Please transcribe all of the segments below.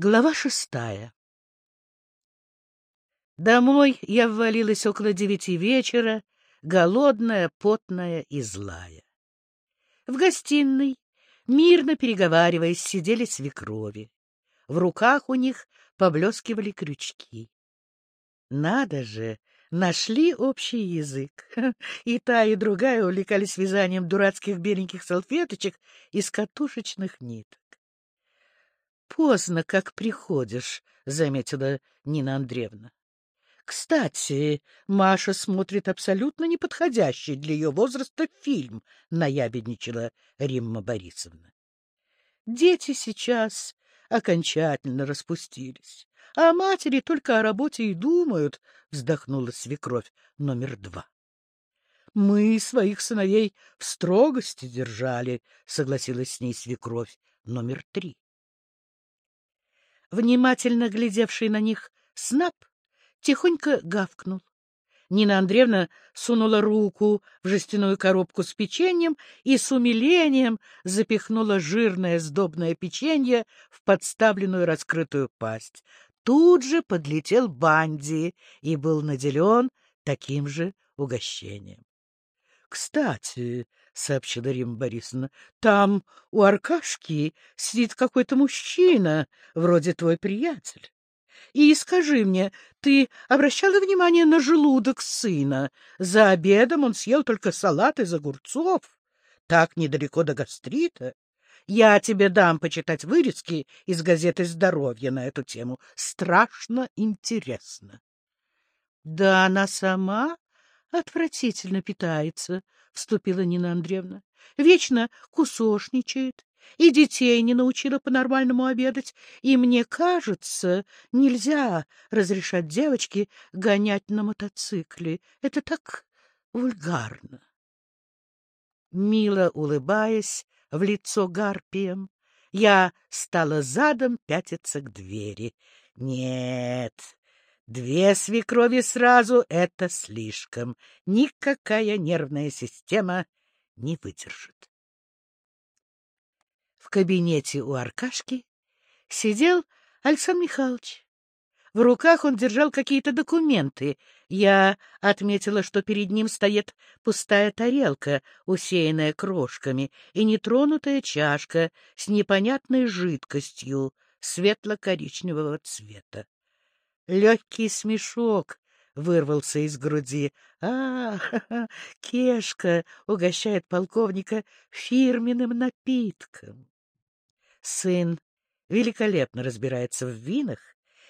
Глава шестая Домой я ввалилась около девяти вечера, голодная, потная и злая. В гостиной, мирно переговариваясь, сидели свекрови. В руках у них поблескивали крючки. Надо же, нашли общий язык. И та, и другая увлекались вязанием дурацких беленьких салфеточек из катушечных ниток. — Поздно, как приходишь, — заметила Нина Андреевна. — Кстати, Маша смотрит абсолютно неподходящий для ее возраста фильм, — наябедничала Римма Борисовна. Дети сейчас окончательно распустились, а матери только о работе и думают, — вздохнула свекровь номер два. — Мы своих сыновей в строгости держали, — согласилась с ней свекровь номер три. Внимательно глядевший на них Снап тихонько гавкнул. Нина Андреевна сунула руку в жестяную коробку с печеньем и с умилением запихнула жирное сдобное печенье в подставленную раскрытую пасть. Тут же подлетел Банди и был наделен таким же угощением. — Кстати, — сообщила Рима Борисовна, — там у Аркашки сидит какой-то мужчина, вроде твой приятель. И скажи мне, ты обращала внимание на желудок сына? За обедом он съел только салат из огурцов. Так недалеко до гастрита. Я тебе дам почитать вырезки из газеты «Здоровье» на эту тему. Страшно интересно. Да она сама отвратительно питается, — вступила Нина Андреевна. Вечно кусошничает, и детей не научила по-нормальному обедать, и, мне кажется, нельзя разрешать девочке гонять на мотоцикле. Это так вульгарно. Мило улыбаясь в лицо гарпием, я стала задом пятиться к двери. Нет, две свекрови сразу — это слишком. Никакая нервная система не выдержит. В кабинете у Аркашки сидел Александр Михайлович. В руках он держал какие-то документы. Я отметила, что перед ним стоит пустая тарелка, усеянная крошками, и нетронутая чашка с непонятной жидкостью светло-коричневого цвета. Легкий смешок вырвался из груди. А, ха -ха, Кешка угощает полковника фирменным напитком. Сын великолепно разбирается в винах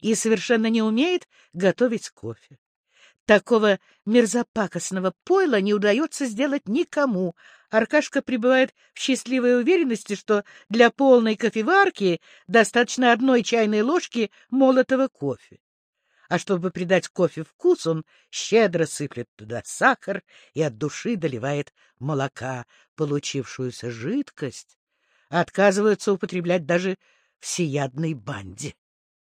и совершенно не умеет готовить кофе. Такого мерзопакостного пойла не удается сделать никому. Аркашка пребывает в счастливой уверенности, что для полной кофеварки достаточно одной чайной ложки молотого кофе. А чтобы придать кофе вкус, он щедро сыплет туда сахар и от души доливает молока. Получившуюся жидкость отказываются употреблять даже всеядной банде.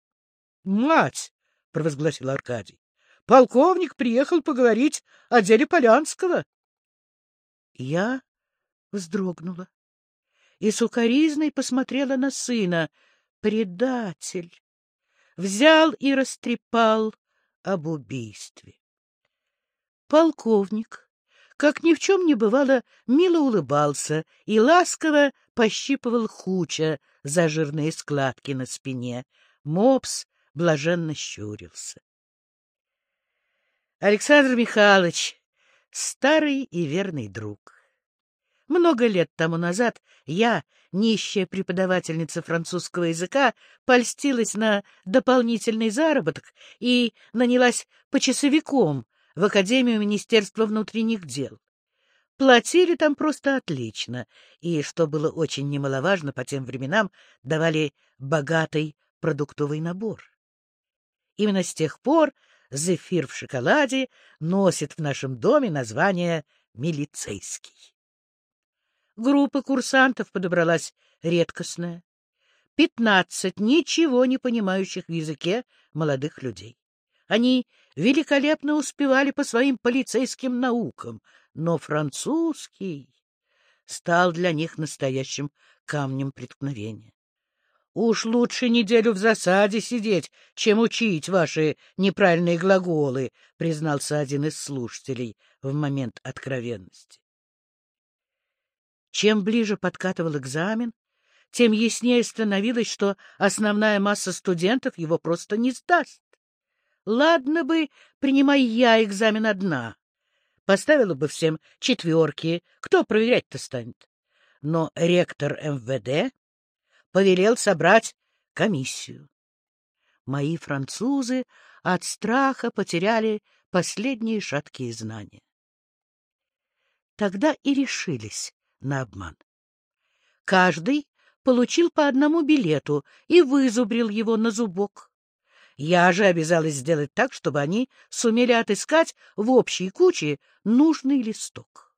— Мать! — провозгласил Аркадий. — Полковник приехал поговорить о деле Полянского. Я вздрогнула и сукоризной посмотрела на сына. Предатель! Взял и растрепал об убийстве. Полковник как ни в чем не бывало, мило улыбался и ласково пощипывал хуча за жирные складки на спине. Мопс блаженно щурился. Александр Михайлович — старый и верный друг. Много лет тому назад я, нищая преподавательница французского языка, польстилась на дополнительный заработок и нанялась почасовиком в Академию Министерства внутренних дел. Платили там просто отлично, и, что было очень немаловажно по тем временам, давали богатый продуктовый набор. Именно с тех пор зефир в шоколаде носит в нашем доме название «милицейский». Группа курсантов подобралась редкостная. Пятнадцать ничего не понимающих в языке молодых людей. Они великолепно успевали по своим полицейским наукам, но французский стал для них настоящим камнем преткновения. Уж лучше неделю в засаде сидеть, чем учить ваши неправильные глаголы, признался один из слушателей в момент откровенности. Чем ближе подкатывал экзамен, тем яснее становилось, что основная масса студентов его просто не сдаст. Ладно бы, принимай я экзамен одна. Поставила бы всем четверки, кто проверять-то станет. Но ректор МВД повелел собрать комиссию. Мои французы от страха потеряли последние шаткие знания. Тогда и решились на обман. Каждый получил по одному билету и вызубрил его на зубок. Я же обязалась сделать так, чтобы они сумели отыскать в общей куче нужный листок.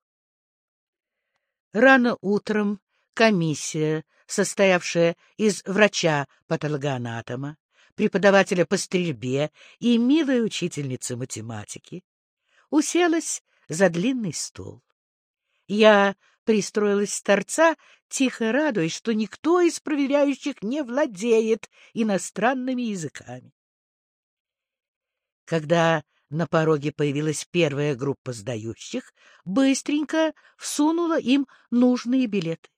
Рано утром комиссия, состоявшая из врача-патологоанатома, преподавателя по стрельбе и милой учительницы математики, уселась за длинный стол. Я пристроилась с торца, тихо радуясь, что никто из проверяющих не владеет иностранными языками. Когда на пороге появилась первая группа сдающих, быстренько всунула им нужные билеты.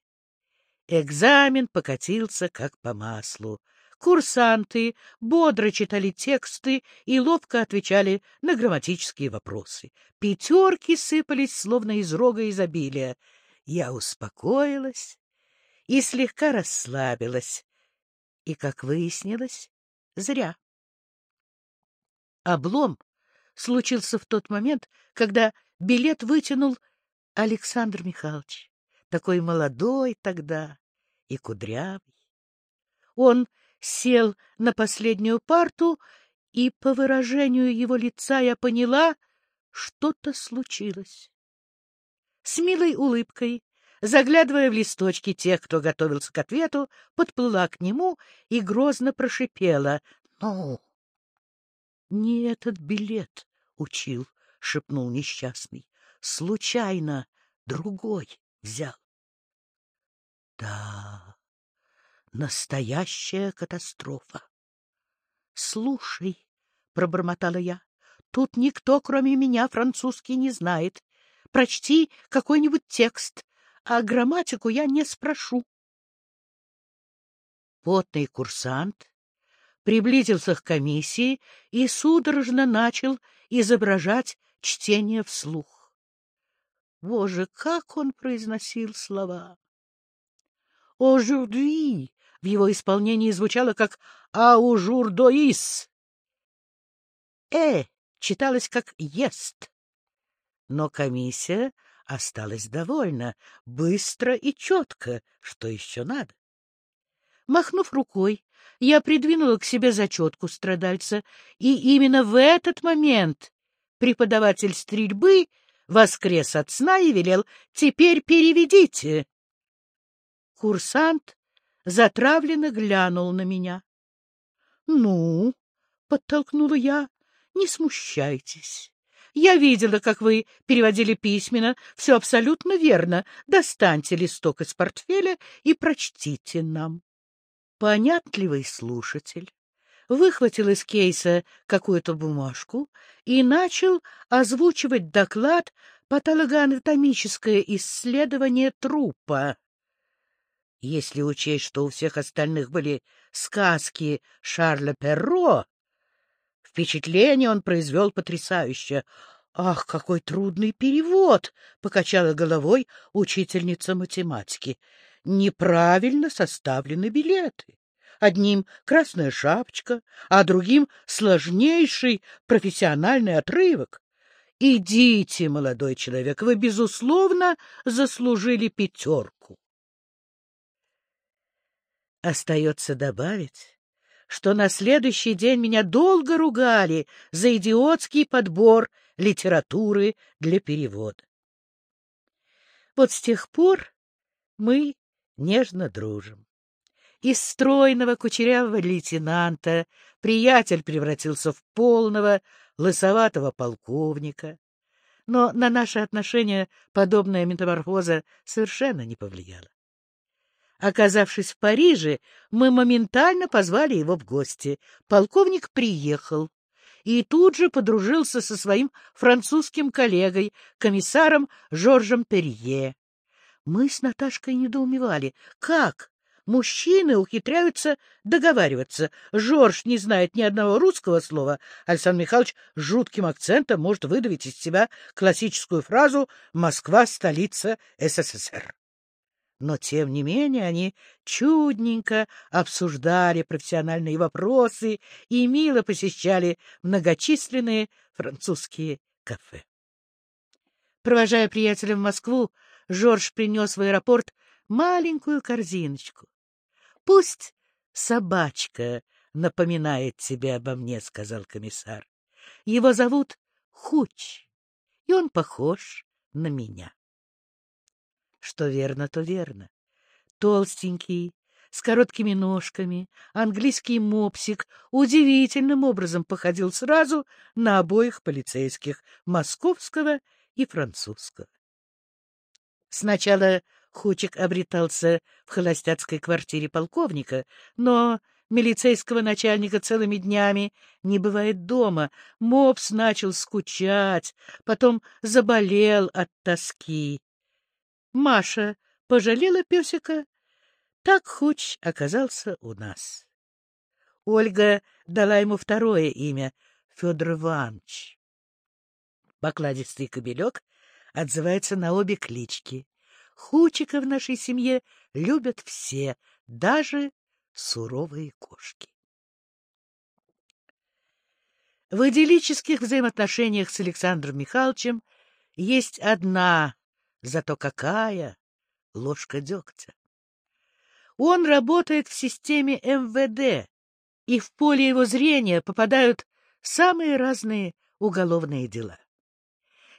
Экзамен покатился как по маслу. Курсанты бодро читали тексты и ловко отвечали на грамматические вопросы. Пятерки сыпались, словно из рога изобилия. Я успокоилась и слегка расслабилась. И, как выяснилось, зря. Облом случился в тот момент, когда билет вытянул Александр Михайлович, такой молодой тогда и кудрявый. Он сел на последнюю парту, и по выражению его лица я поняла, что-то случилось. С милой улыбкой, заглядывая в листочки тех, кто готовился к ответу, подплыла к нему и грозно прошипела. — Ну, не этот билет учил, — шепнул несчастный. — Случайно другой взял. — Да, настоящая катастрофа. — Слушай, — пробормотала я, — тут никто, кроме меня, французский не знает. Прочти какой-нибудь текст, а грамматику я не спрошу. Потный курсант приблизился к комиссии и судорожно начал изображать чтение вслух. Боже, как он произносил слова! «Aujourd'hui» в его исполнении звучало как «Аужурдоис». «Э» читалось как «ест». Но комиссия осталась довольна, быстро и четко, что еще надо. Махнув рукой, я придвинула к себе зачетку страдальца, и именно в этот момент преподаватель стрельбы воскрес от сна и велел «Теперь переведите». Курсант затравленно глянул на меня. — Ну, — подтолкнула я, — не смущайтесь. Я видела, как вы переводили письменно. Все абсолютно верно. Достаньте листок из портфеля и прочтите нам. Понятливый слушатель выхватил из кейса какую-то бумажку и начал озвучивать доклад «Патологоанатомическое исследование трупа». Если учесть, что у всех остальных были сказки Шарля Перро, впечатление он произвел потрясающее. «Ах, какой трудный перевод!» — покачала головой учительница математики неправильно составлены билеты. Одним красная шапочка, а другим сложнейший профессиональный отрывок. Идите, молодой человек, вы, безусловно, заслужили пятерку. Остается добавить, что на следующий день меня долго ругали за идиотский подбор литературы для перевода. Вот с тех пор мы нежно дружим. Из стройного кучерявого лейтенанта приятель превратился в полного лысоватого полковника. Но на наши отношения подобная метаморфоза совершенно не повлияла. Оказавшись в Париже, мы моментально позвали его в гости. Полковник приехал и тут же подружился со своим французским коллегой, комиссаром Жоржем Перье. Мы с Наташкой недоумевали, как мужчины ухитряются договариваться. Жорж не знает ни одного русского слова. Александр Михайлович жутким акцентом может выдавить из себя классическую фразу «Москва — столица СССР». Но, тем не менее, они чудненько обсуждали профессиональные вопросы и мило посещали многочисленные французские кафе. Провожая приятеля в Москву, Жорж принес в аэропорт маленькую корзиночку. — Пусть собачка напоминает тебе обо мне, — сказал комиссар. — Его зовут Хуч, и он похож на меня. Что верно, то верно. Толстенький, с короткими ножками, английский мопсик удивительным образом походил сразу на обоих полицейских, московского и французского. Сначала Хучик обретался в холостяцкой квартире полковника, но милицейского начальника целыми днями не бывает дома. Мопс начал скучать, потом заболел от тоски. Маша пожалела песика. Так Хуч оказался у нас. Ольга дала ему второе имя — Федор Иванович. Покладистый кобелек отзывается на обе клички. Хучика в нашей семье любят все, даже суровые кошки. В идиллических взаимоотношениях с Александром Михайловичем есть одна Зато какая ложка дегтя! Он работает в системе МВД, и в поле его зрения попадают самые разные уголовные дела.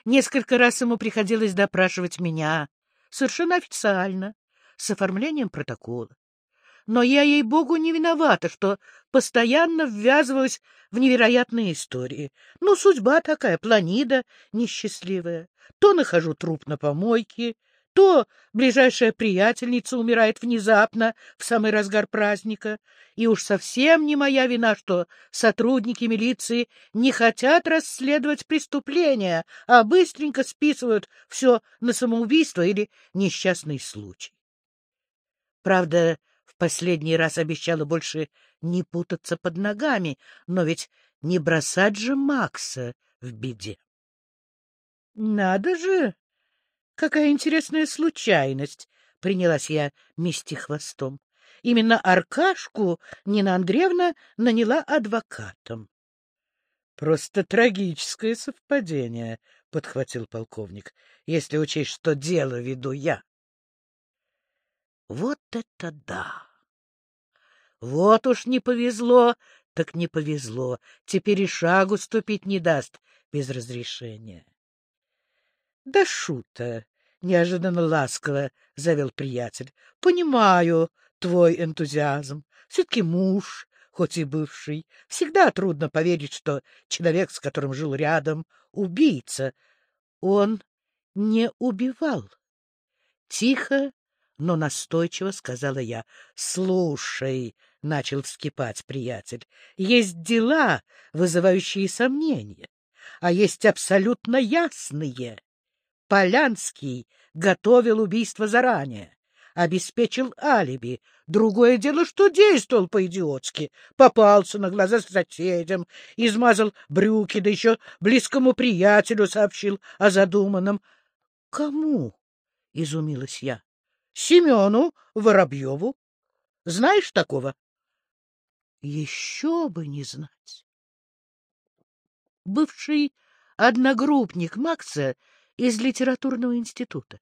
Несколько раз ему приходилось допрашивать меня, совершенно официально, с оформлением протокола. Но я, ей-богу, не виновата, что постоянно ввязывалась в невероятные истории. Ну, судьба такая, планида несчастливая. То нахожу труп на помойке, то ближайшая приятельница умирает внезапно в самый разгар праздника. И уж совсем не моя вина, что сотрудники милиции не хотят расследовать преступления, а быстренько списывают все на самоубийство или несчастный случай. Правда, последний раз обещала больше не путаться под ногами, но ведь не бросать же Макса в беде. Надо же! Какая интересная случайность! Принялась я мести хвостом. Именно Аркашку Нина Андреевна наняла адвокатом. — Просто трагическое совпадение, — подхватил полковник, — если учесть, что дело веду я. Вот это да! Вот уж не повезло, так не повезло. Теперь и шагу ступить не даст без разрешения. — Да шута! — неожиданно ласково завел приятель. — Понимаю твой энтузиазм. Все-таки муж, хоть и бывший. Всегда трудно поверить, что человек, с которым жил рядом, убийца. Он не убивал. Тихо, но настойчиво сказала я. — Слушай, — начал вскипать приятель, — есть дела, вызывающие сомнения, а есть абсолютно ясные. Полянский готовил убийство заранее, обеспечил алиби. Другое дело, что действовал по-идиотски. Попался на глаза соседям, измазал брюки, да еще близкому приятелю сообщил о задуманном. — Кому? — изумилась я. — Семену Воробьеву. Знаешь такого? — Еще бы не знать. Бывший одногруппник Макса из литературного института.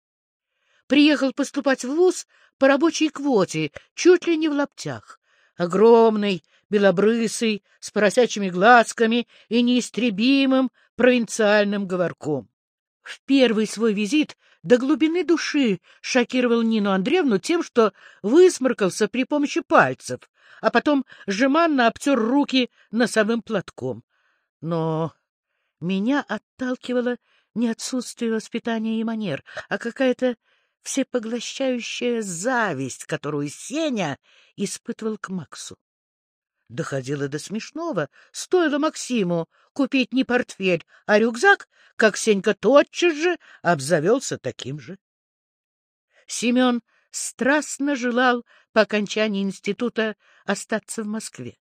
Приехал поступать в вуз по рабочей квоте, чуть ли не в лаптях. Огромный, белобрысый, с поросячьими глазками и неистребимым провинциальным говорком. В первый свой визит до глубины души шокировал Нину Андреевну тем, что высморкался при помощи пальцев, а потом жеманно обтер руки носовым платком. Но меня отталкивало не отсутствие воспитания и манер, а какая-то всепоглощающая зависть, которую Сеня испытывал к Максу. Доходило до смешного. Стоило Максиму купить не портфель, а рюкзак, как Сенька тотчас же обзавелся таким же. Семен страстно желал по окончании института остаться в Москве.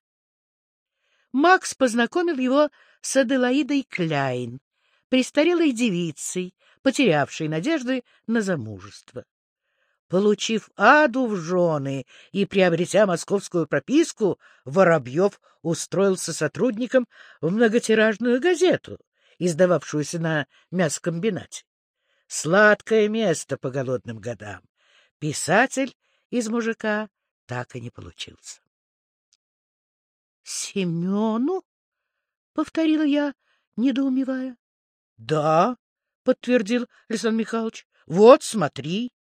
Макс познакомил его с Аделаидой Кляйн, престарелой девицей, потерявшей надежды на замужество. Получив аду в жены и приобретя московскую прописку, Воробьев устроился сотрудником в многотиражную газету, издававшуюся на мясокомбинате. Сладкое место по голодным годам. Писатель из мужика так и не получился. — Семену? — повторила я, недоумевая. — Да, — подтвердил Александр Михайлович. — Вот, смотри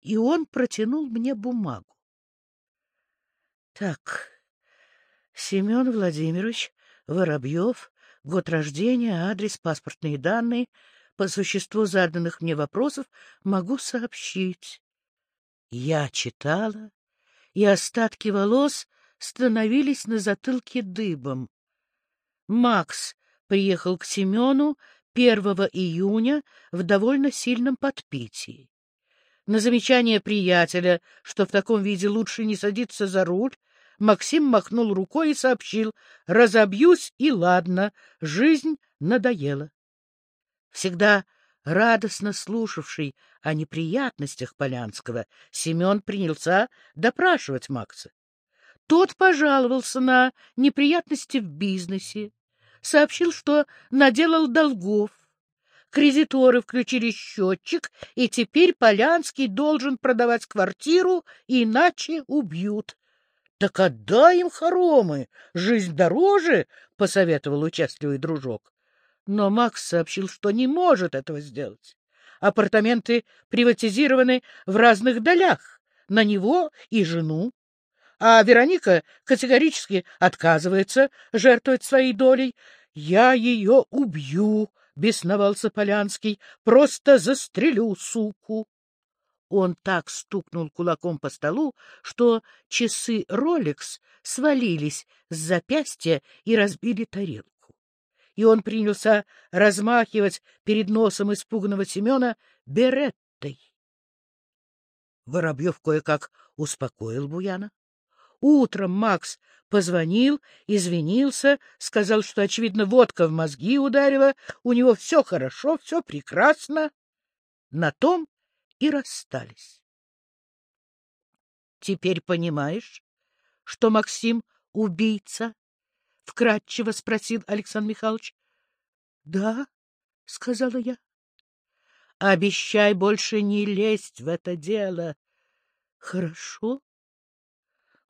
и он протянул мне бумагу. Так, Семен Владимирович Воробьев, год рождения, адрес, паспортные данные. По существу заданных мне вопросов могу сообщить. Я читала, и остатки волос становились на затылке дыбом. Макс приехал к Семену 1 июня в довольно сильном подпитии. На замечание приятеля, что в таком виде лучше не садиться за руль, Максим махнул рукой и сообщил «Разобьюсь, и ладно, жизнь надоела». Всегда радостно слушавший о неприятностях Полянского, Семен принялся допрашивать Макса. Тот пожаловался на неприятности в бизнесе, сообщил, что наделал долгов, Кредиторы включили счетчик, и теперь Полянский должен продавать квартиру, иначе убьют. — Так отдай им хоромы, жизнь дороже, — посоветовал участливый дружок. Но Макс сообщил, что не может этого сделать. Апартаменты приватизированы в разных долях, на него и жену. А Вероника категорически отказывается жертвовать своей долей. «Я ее убью», бесновался Полянский. — Просто застрелю суку! Он так стукнул кулаком по столу, что часы Ролекс свалились с запястья и разбили тарелку. И он принялся размахивать перед носом испуганного Семена береттой. Воробьев кое-как успокоил Буяна. Утром Макс позвонил, извинился, сказал, что, очевидно, водка в мозги ударила, у него все хорошо, все прекрасно. На том и расстались. — Теперь понимаешь, что Максим — убийца? — вкратчиво спросил Александр Михайлович. — Да, — сказала я. — Обещай больше не лезть в это дело. — Хорошо,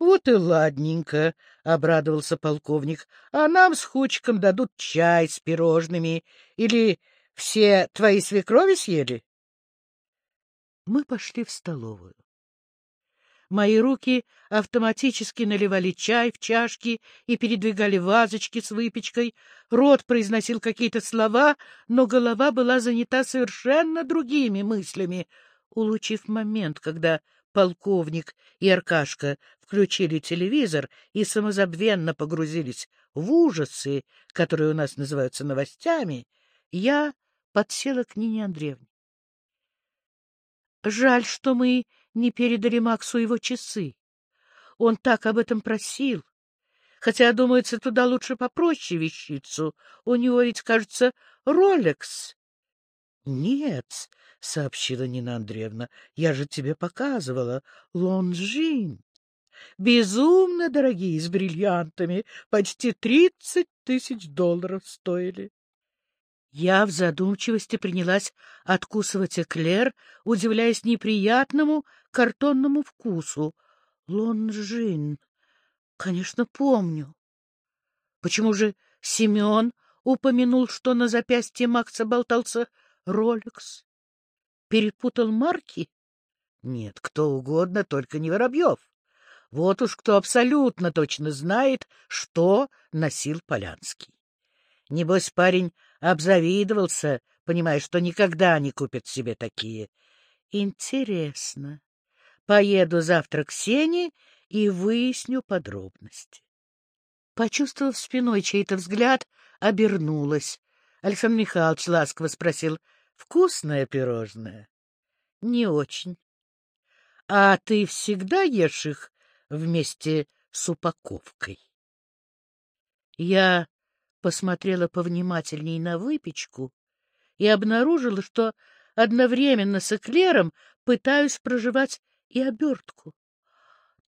вот и ладненько, — обрадовался полковник. — А нам с Хучиком дадут чай с пирожными. Или все твои свекрови съели? Мы пошли в столовую. Мои руки автоматически наливали чай в чашки и передвигали вазочки с выпечкой. Рот произносил какие-то слова, но голова была занята совершенно другими мыслями. Улучив момент, когда полковник и Аркашка включили телевизор и самозабвенно погрузились в ужасы, которые у нас называются новостями, я подсела к Нине Андреевне. Жаль, что мы не передали Максу его часы. Он так об этом просил. Хотя, думается, туда лучше попроще вещицу. У него ведь, кажется, Ролекс. — Нет, — сообщила Нина Андреевна, — я же тебе показывала. Лонжин. Безумно дорогие, с бриллиантами. Почти тридцать тысяч долларов стоили. Я в задумчивости принялась откусывать эклер, удивляясь неприятному картонному вкусу. Лонжин. Конечно, помню. Почему же Семен упомянул, что на запястье Макса болтался Ролекс? Перепутал марки? Нет, кто угодно, только не Воробьев. Вот уж кто абсолютно точно знает, что носил Полянский. Небось, парень обзавидовался, понимая, что никогда не купит себе такие. Интересно. Поеду завтра к Сене и выясню подробности. Почувствовав спиной чей-то взгляд, обернулась. Александр Михайлович ласково спросил, «Вкусное пирожное?» «Не очень». «А ты всегда ешь их вместе с упаковкой?» Я посмотрела повнимательней на выпечку и обнаружила, что одновременно с эклером пытаюсь проживать и обертку.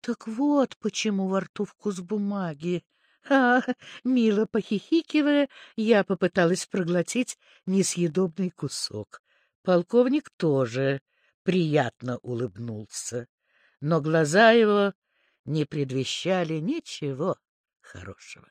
Так вот почему во рту вкус бумаги. А, мило похихикивая, я попыталась проглотить несъедобный кусок. Полковник тоже приятно улыбнулся, но глаза его не предвещали ничего хорошего.